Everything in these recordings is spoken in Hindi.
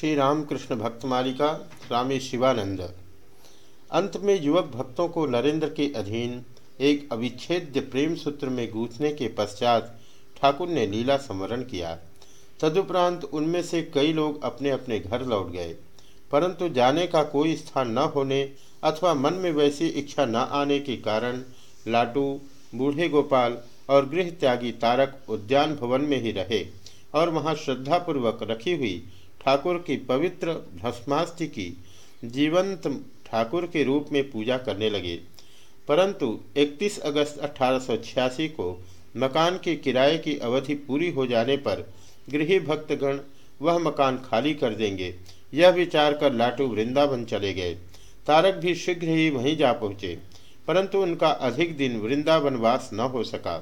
श्री रामकृष्ण भक्त मालिका स्वामी शिवानंद। अंत में युवक भक्तों को नरेंद्र के अधीन एक अविच्छेद्य प्रेम सूत्र में गूंथने के पश्चात ठाकुर ने लीला स्मरण किया। तदुपरांत उनमें से कई लोग अपने अपने घर लौट गए। परंतु जाने का कोई स्थान न होने अथवा मन में वैसी इच्छा न आने के कारण लाटू बूढ़े गोपाल और गृह त्यागी तारक उद्यान भवन में ही रहे और वहाँ श्रद्धापूर्वक रखी हुई ठाकुर की पवित्र भस्मास्थि की जीवंत ठाकुर के रूप में पूजा करने लगे। परंतु 31 अगस्त अठारह सौ छियासी को मकान के किराए की अवधि पूरी हो जाने पर गृह भक्तगण वह मकान खाली कर देंगे। यह विचार कर लाटू वृंदावन चले गए। तारक भी शीघ्र ही वहीं जा पहुँचे, परंतु उनका अधिक दिन वृंदावन वास न हो सका।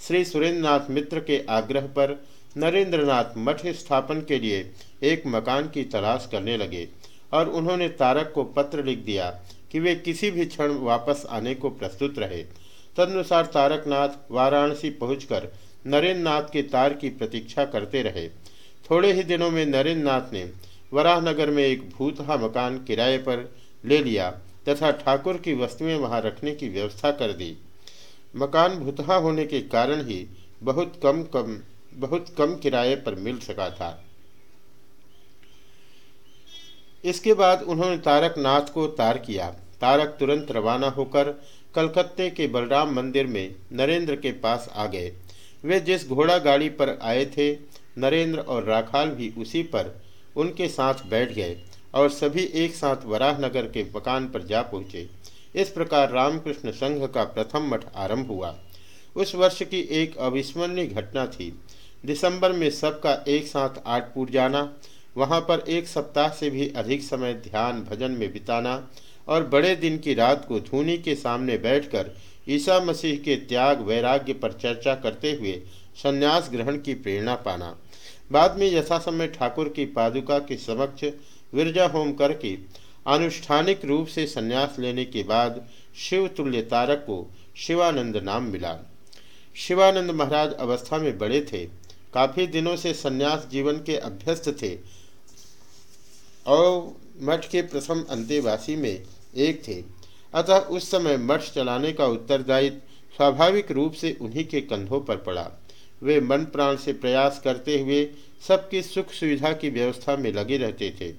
श्री सुरेंद्रनाथ मित्र के आग्रह पर नरेंद्रनाथ मठ स्थापन के लिए एक मकान की तलाश करने लगे और उन्होंने तारक को पत्र लिख दिया कि वे किसी भी क्षण वापस आने को प्रस्तुत रहे। तदनुसार तारकनाथ वाराणसी पहुंचकर नरेंद्र नाथ के तार की प्रतीक्षा करते रहे। थोड़े ही दिनों में नरेंद्र नाथ ने वराहनगर में एक भूतहा मकान किराए पर ले लिया तथा ठाकुर की वस्तुएँ वहाँ रखने की व्यवस्था कर दी। मकान भूतहा होने के कारण ही बहुत कम कम बहुत कम किराए पर मिल सका था। इसके बाद उन्होंने तारक नाथ को तार किया। तारक तुरंत रवाना होकर कलकत्ते के बलराम मंदिर में नरेंद्र के पास आ गए। वे जिस घोड़ा गाड़ी पर आए थे, नरेंद्र और राखाल भी उसी पर उनके साथ बैठ गए और सभी एक साथ वराहनगर के मकान पर जा पहुँचे। इस प्रकार रामकृष्ण संघ का प्रथम मठ आरंभ हुआ। उस वर्ष की एक अविस्मरणीय घटना थी। दिसंबर में सबका एक साथ आठपुर जाना, वहाँ पर एक सप्ताह से भी अधिक समय ध्यान भजन में बिताना और बड़े दिन की रात को धूनी के सामने बैठकर ईसा मसीह के त्याग वैराग्य पर चर्चा करते हुए संन्यास ग्रहण की प्रेरणा पाना। बाद में यथासमय ठाकुर की पादुका के समक्ष विरजा होम करके अनुष्ठानिक रूप से संन्यास लेने के बाद शिव तुल्य तारक को शिवानंद नाम मिला। शिवानंद महाराज अवस्था में बड़े थे। काफ़ी दिनों से संन्यास जीवन के अभ्यस्त थे और मठ के प्रथम अंतेवासी में एक थे। अतः उस समय मठ चलाने का उत्तरदायित्व स्वाभाविक रूप से उन्हीं के कंधों पर पड़ा। वे मन प्राण से प्रयास करते हुए सबकी सुख सुविधा की व्यवस्था में लगे रहते थे।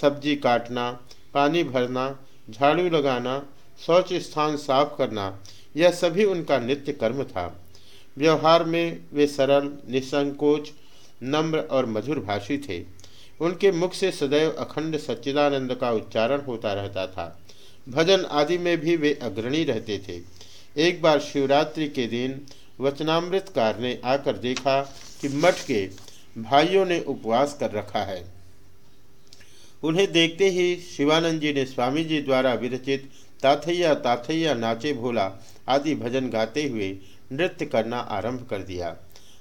सब्ज़ी काटना, पानी भरना, झाड़ू लगाना, शौच स्थान साफ़ करना, यह सभी उनका नित्य कर्म था। व्यवहार में वे सरल, निसंकोच, नम्र और मधुर भाषी थे। उनके मुख से सदैव अखंड सच्चिदानंद का उच्चारण होता रहता था। भजन आदि में भी वे अग्रणी रहते थे। एक बार शिवरात्रि के दिन वचनामृतकार ने आकर देखा कि मठ के भाइयों ने उपवास कर रखा है। उन्हें देखते ही शिवानंद जी ने स्वामी जी द्वारा विरचित ताथैया ताथैया नाचे भोला आदि भजन गाते हुए नृत्य करना आरंभ कर दिया।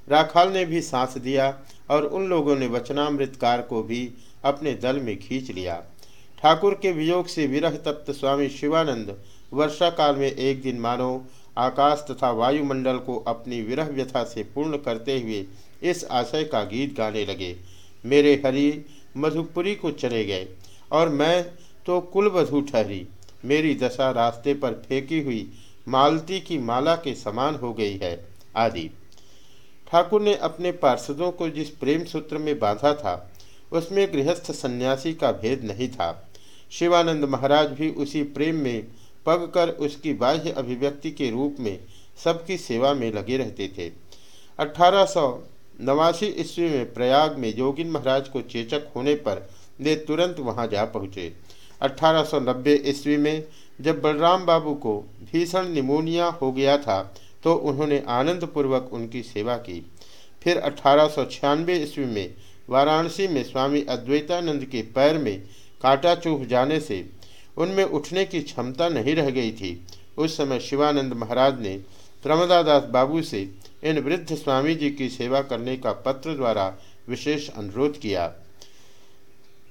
राखाल ने भी सांस दिया और उन लोगों ने वचनामृतकार को भी अपने दल में खींच लिया। ठाकुर के वियोग से विरह तप्त स्वामी शिवानंद वर्षा काल में एक दिन मानो आकाश तथा वायुमंडल को अपनी विरह व्यथा से पूर्ण करते हुए इस आशय का गीत गाने लगे। मेरे हरि, मधुपुरी को चले गए और मैं तो कुलवधु ठहरी। मेरी दशा रास्ते पर फेंकी हुई मालती की माला के समान हो गई है, आदि। ठाकुर ने अपने पार्षदों को जिस प्रेम सूत्र में बांधा था, उसमें गृहस्थ सन्यासी का भेद नहीं था। शिवानंद महाराज भी उसी प्रेम में पग कर उसकी बाह्य अभिव्यक्ति के रूप में सबकी सेवा में लगे रहते थे। अठारह सौ नवासी ईस्वी में प्रयाग में योगिन महाराज को चेचक होने पर वे तुरंत वहाँ जा पहुँचे। 1890 ईस्वी में जब बलराम बाबू को भीषण निमोनिया हो गया था तो उन्होंने आनंदपूर्वक उनकी सेवा की। फिर अठारह सौ छियानवे ईस्वी में वाराणसी में स्वामी अद्वैतानंद के पैर में कांटा चूह जाने से उनमें उठने की क्षमता नहीं रह गई थी। उस समय शिवानंद महाराज ने प्रमदादास बाबू से इन वृद्ध स्वामी जी की सेवा करने का पत्र द्वारा विशेष अनुरोध किया।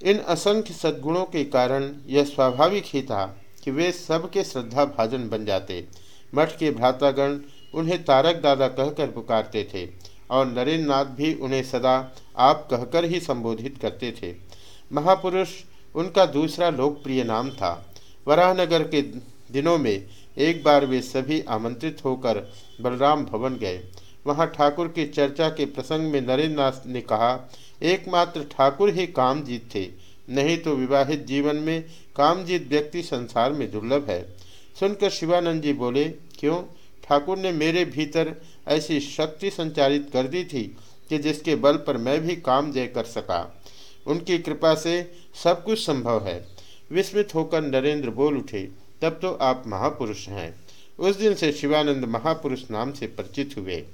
इन असंख्य सद्गुणों के कारण यह स्वाभाविक ही था कि वे सबके श्रद्धा भाजन बन जाते। मठ के भ्रातागण उन्हें तारक दादा कहकर पुकारते थे और नरेंद्र नाथ भी उन्हें सदा आप कहकर ही संबोधित करते थे। महापुरुष उनका दूसरा लोकप्रिय नाम था। वराहनगर के दिनों में एक बार वे सभी आमंत्रित होकर बलराम भवन गए। वहाँ ठाकुर की चर्चा के प्रसंग में नरेंद्र नाथ ने कहा, एकमात्र ठाकुर ही कामजीत थे, नहीं तो विवाहित जीवन में कामजीत व्यक्ति संसार में दुर्लभ है। सुनकर शिवानंद जी बोले, क्यों? ठाकुर ने मेरे भीतर ऐसी शक्ति संचारित कर दी थी कि जिसके बल पर मैं भी काम जय कर सका। उनकी कृपा से सब कुछ संभव है। विस्मित होकर नरेंद्र बोल उठे, तब तो आप महापुरुष हैं। उस दिन से शिवानंद महापुरुष नाम से परिचित हुए।